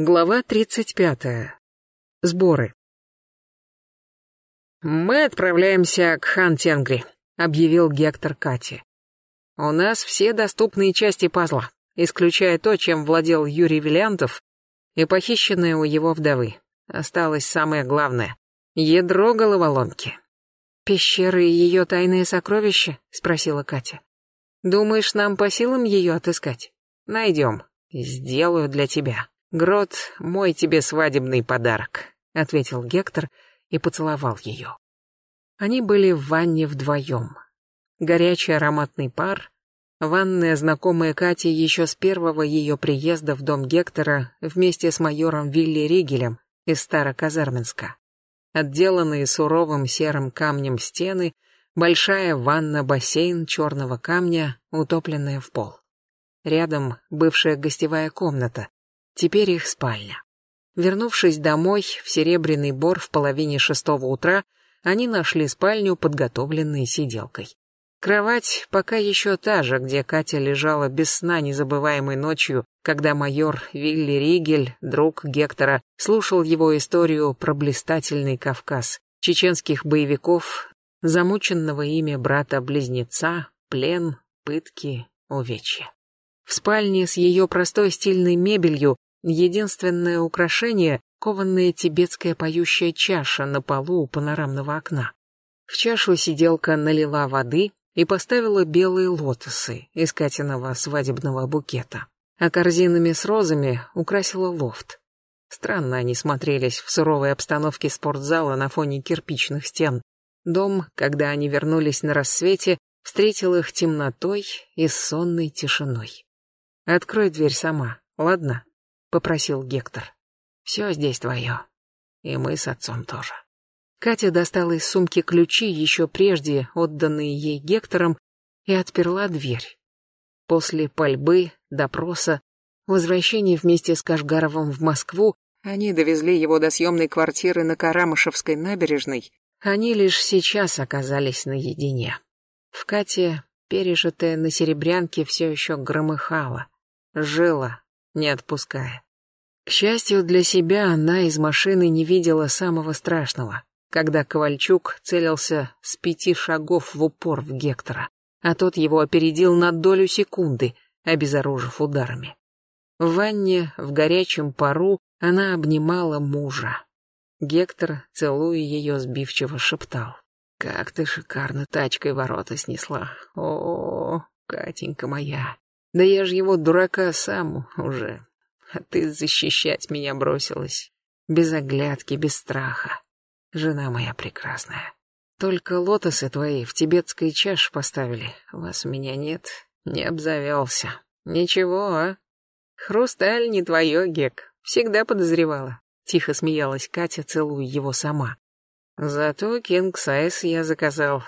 Глава 35. Сборы. «Мы отправляемся к хан Тенгри», — объявил Гектор Кати. «У нас все доступные части пазла, исключая то, чем владел Юрий Виллиантов и похищенное у его вдовы. Осталось самое главное — ядро головоломки». «Пещеры и ее тайные сокровища?» — спросила Катя. «Думаешь, нам по силам ее отыскать? Найдем. Сделаю для тебя». «Грот, мой тебе свадебный подарок», — ответил Гектор и поцеловал ее. Они были в ванне вдвоем. Горячий ароматный пар, ванная, знакомая Кате еще с первого ее приезда в дом Гектора вместе с майором Вилли Ригелем из Староказарменска. Отделанные суровым серым камнем стены, большая ванна-бассейн черного камня, утопленная в пол. Рядом бывшая гостевая комната, Теперь их спальня. Вернувшись домой в Серебряный Бор в половине шестого утра, они нашли спальню, подготовленной сиделкой. Кровать пока еще та же, где Катя лежала без сна незабываемой ночью, когда майор Вилли Ригель, друг Гектора, слушал его историю про блистательный Кавказ, чеченских боевиков, замученного ими брата-близнеца, плен, пытки, увечья. В спальне с ее простой стильной мебелью Единственное украшение — кованная тибетская поющая чаша на полу у панорамного окна. В чашу сиделка налила воды и поставила белые лотосы из Катиного свадебного букета, а корзинами с розами украсила лофт. Странно они смотрелись в суровой обстановке спортзала на фоне кирпичных стен. Дом, когда они вернулись на рассвете, встретил их темнотой и сонной тишиной. «Открой дверь сама, ладно?» — попросил Гектор. «Все здесь твое. И мы с отцом тоже». Катя достала из сумки ключи, еще прежде отданные ей Гектором, и отперла дверь. После пальбы, допроса, возвращения вместе с Кашгаровым в Москву, они довезли его до съемной квартиры на Карамышевской набережной, они лишь сейчас оказались наедине. В Кате пережитое на Серебрянке все еще громыхало, жило, не отпуская. К счастью для себя, она из машины не видела самого страшного, когда Ковальчук целился с пяти шагов в упор в Гектора, а тот его опередил на долю секунды, обезоружив ударами. В ванне, в горячем пару, она обнимала мужа. Гектор, целуя ее, сбивчиво шептал. «Как ты шикарно тачкой ворота снесла! О, -о Катенька моя! Да я же его дурака сам уже. А ты защищать меня бросилась. Без оглядки, без страха. Жена моя прекрасная. Только лотосы твои в тибетской чаше поставили. Вас меня нет. Не обзавелся. Ничего, а? Хрусталь не твое, Гек. Всегда подозревала. Тихо смеялась Катя, целуя его сама. Зато кинг сайз я заказал.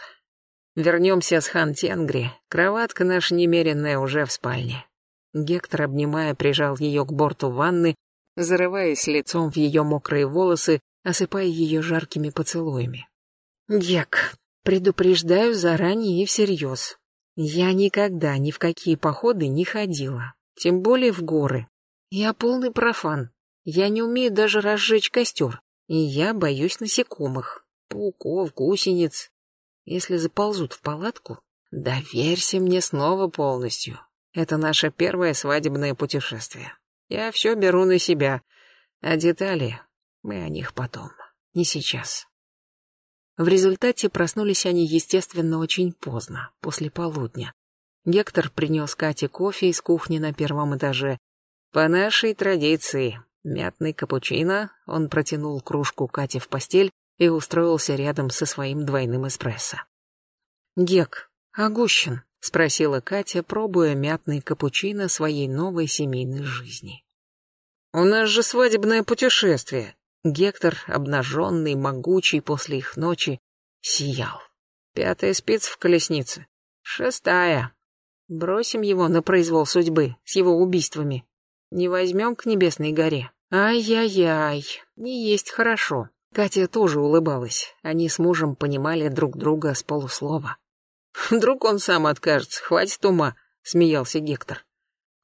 Вернемся с хан Тенгри. Кроватка наша немеренная уже в спальне. Гектор, обнимая, прижал ее к борту ванны, зарываясь лицом в ее мокрые волосы, осыпая ее жаркими поцелуями. «Гек, предупреждаю заранее и всерьез. Я никогда ни в какие походы не ходила, тем более в горы. Я полный профан. Я не умею даже разжечь костер, и я боюсь насекомых, пауков, гусениц, если заползут в палатку, доверься мне снова полностью. Это наше первое свадебное путешествие. Я все беру на себя, а детали мы о них потом, не сейчас. В результате проснулись они, естественно, очень поздно, после полудня. Гектор принес Кате кофе из кухни на первом этаже. По нашей традиции, мятный капучино, он протянул кружку Кате в постель, и устроился рядом со своим двойным эспрессо. «Гек, а Гущин?» — спросила Катя, пробуя мятный капучино своей новой семейной жизни. «У нас же свадебное путешествие!» Гектор, обнаженный, могучий после их ночи, сиял. Пятая спиц в колеснице. Шестая. Бросим его на произвол судьбы с его убийствами. Не возьмем к небесной горе. Ай-яй-яй, не есть хорошо. Катя тоже улыбалась. Они с мужем понимали друг друга с полуслова. «Вдруг он сам откажется, хватит ума», — смеялся Гектор.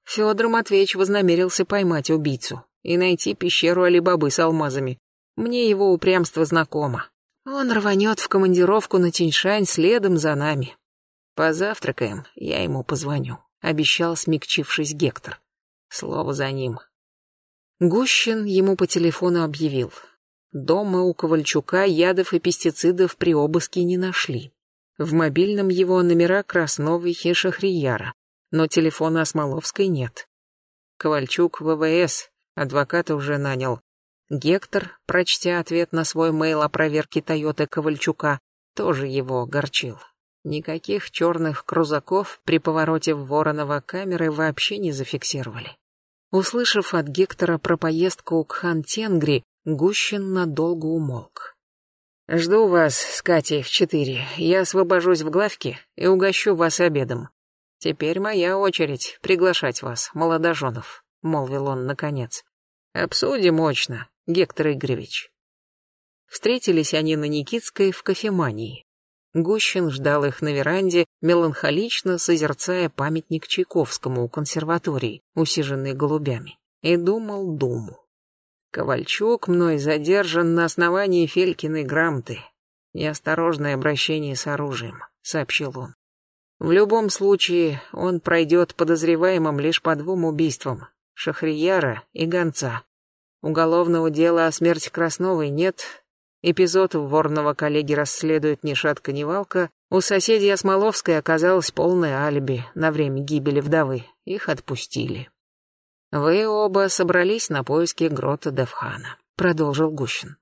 Федор Матвеевич вознамерился поймать убийцу, и найти пещеру Алибабы с алмазами. Мне его упрямство знакомо. Он рванет в командировку на Тиньшань следом за нами. Позавтракаем, я ему позвоню, обещал, смягчившись Гектор. Слово за ним. Гущин ему по телефону объявил. Дома у Ковальчука ядов и пестицидов при обыске не нашли. В мобильном его номера Красновой и Шахрияра, но телефона Осмоловской нет. Ковальчук ВВС, адвоката уже нанял. Гектор, прочтя ответ на свой мейл о проверке Тойоты Ковальчука, тоже его огорчил. Никаких черных крузаков при повороте в Воронова камеры вообще не зафиксировали. Услышав от Гектора про поездку к Хан-Тенгри, Гущин надолго умолк. «Жду вас с Катей в четыре. Я освобожусь в главке и угощу вас обедом. Теперь моя очередь приглашать вас, молодоженов», — молвил он наконец. «Обсудим очно, Гектор Игоревич». Встретились они на Никитской в кофемании. Гущин ждал их на веранде, меланхолично созерцая памятник Чайковскому у консерватории, усиженный голубями, и думал думу. Ковальчук мной задержан на основании Фелькиной грамоты. Неосторожное обращение с оружием, сообщил он. В любом случае, он пройдет подозреваемым лишь по двум убийствам — Шахрияра и Гонца. Уголовного дела о смерти Красновой нет, эпизод ворного коллеги расследует ни шатка, ни валка, у соседей Осмоловской оказалось полное алиби на время гибели вдовы, их отпустили. «Вы оба собрались на поиски грота Девхана», — продолжил Гущин.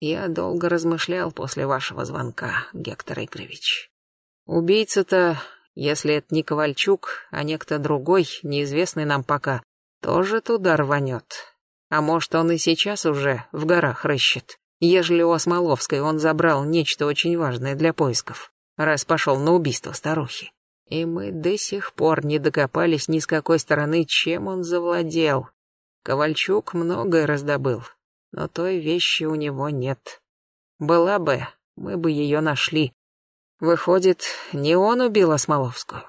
«Я долго размышлял после вашего звонка, Гектор Игоревич. Убийца-то, если это не Ковальчук, а некто другой, неизвестный нам пока, тоже туда рванет. А может, он и сейчас уже в горах рыщет, ежели у Осмоловской он забрал нечто очень важное для поисков, раз пошел на убийство старухи. И мы до сих пор не докопались ни с какой стороны, чем он завладел. Ковальчук многое раздобыл, но той вещи у него нет. Была бы, мы бы ее нашли. Выходит, не он убил Осмоловскую.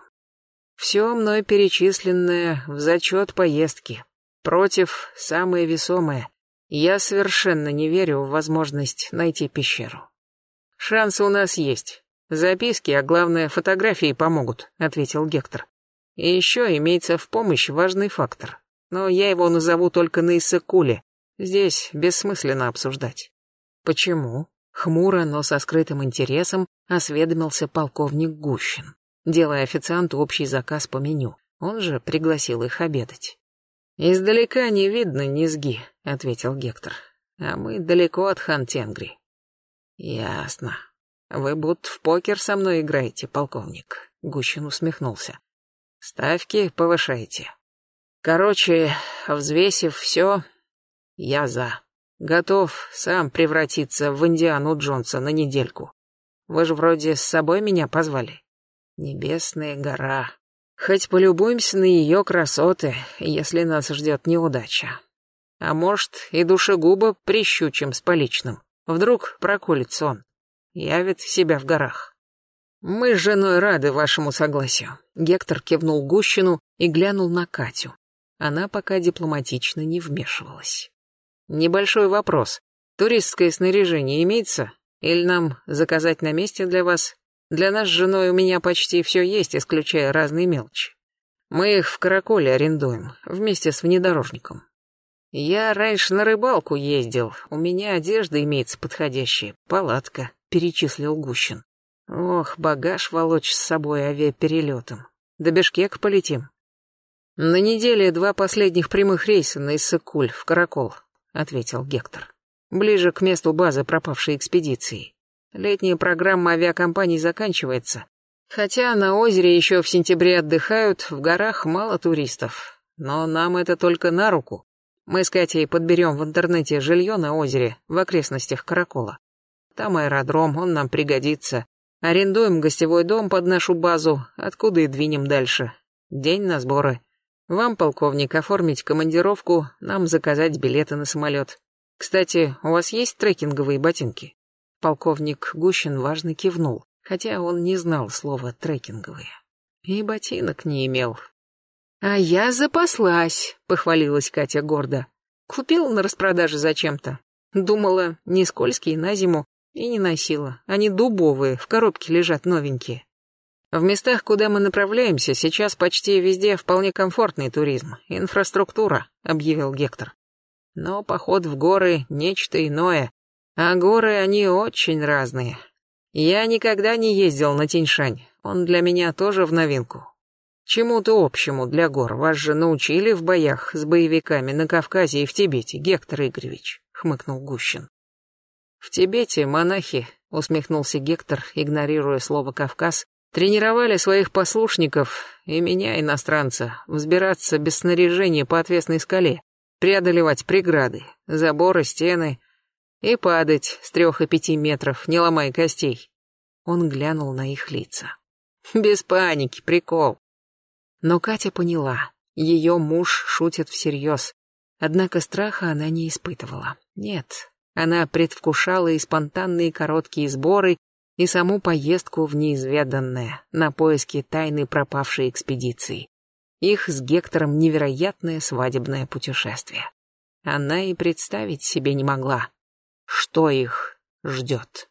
Все мной перечисленное в зачет поездки. Против самое весомое. Я совершенно не верю в возможность найти пещеру. Шансы у нас есть. Записки, а главное, фотографии помогут, ответил Гектор. И еще имеется в помощь важный фактор. Но я его назову только на Иссыкуле. Здесь бессмысленно обсуждать. Почему? Хмуро, но со скрытым интересом осведомился полковник Гущин, делая официанту общий заказ по меню. Он же пригласил их обедать. «Издалека не видно низги», — ответил Гектор. «А мы далеко от Хантенгри». «Ясно», «Вы будто в покер со мной играете, полковник», — Гущин усмехнулся. «Ставки повышайте. Короче, взвесив все, я за. Готов сам превратиться в Индиану Джонса на недельку. Вы же вроде с собой меня позвали. Небесная гора. Хоть полюбуемся на ее красоты, если нас ждет неудача. А может, и душегуба прищучим с поличным. Вдруг проколет сон явит себя в горах. Мы с женой рады вашему согласию. Гектор кивнул Гущину и глянул на Катю. Она пока дипломатично не вмешивалась. Небольшой вопрос. Туристское снаряжение имеется? Или нам заказать на месте для вас? Для нас с женой у меня почти все есть, исключая разные мелочи. Мы их в Караколе арендуем, вместе с внедорожником. Я раньше на рыбалку ездил, у меня одежда имеется подходящая, палатка перечислил Гущин. Ох, багаж волочь с собой авиаперелетом. До Бишкека полетим. На неделе два последних прямых рейса на Иссык-Куль в Каракол, ответил Гектор. Ближе к месту базы пропавшей экспедиции. Летняя программа авиакомпаний заканчивается. Хотя на озере еще в сентябре отдыхают, в горах мало туристов. Но нам это только на руку. Мы с Катей подберем в интернете жилье на озере в окрестностях Каракола. Там аэродром, он нам пригодится. Арендуем гостевой дом под нашу базу, откуда и двинем дальше. День на сборы. Вам, полковник, оформить командировку, нам заказать билеты на самолет. Кстати, у вас есть трекинговые ботинки? Полковник Гущин важно кивнул, хотя он не знал слова «трекинговые». И ботинок не имел. «А я запаслась», — похвалилась Катя гордо. Купила на распродаже зачем-то. Думала, не скользкие на зиму, и не носила. Они дубовые, в коробке лежат новенькие. В местах, куда мы направляемся, сейчас почти везде вполне комфортный туризм, инфраструктура, объявил Гектор. Но поход в горы — нечто иное, а горы они очень разные. Я никогда не ездил на Тиньшань, он для меня тоже в новинку. Чему-то общему для гор вас же научили в боях с боевиками на Кавказе и в Тибете, Гектор Игоревич, хмыкнул Гущин. В Тибете монахи, усмехнулся Гектор, игнорируя слово Кавказ, тренировали своих послушников и меня, иностранца, взбираться без снаряжения по отвесной скале, преодолевать преграды, заборы, стены и падать с трех и пяти метров, не ломая костей. Он глянул на их лица. Без паники, прикол. Но Катя поняла, ее муж шутит всерьез. Однако страха она не испытывала. Нет, она предвкушала и спонтанные короткие сборы, и саму поездку в неизведанное, на поиски тайны пропавшей экспедиции. Их с Гектором невероятное свадебное путешествие. Она и представить себе не могла, что их ждет.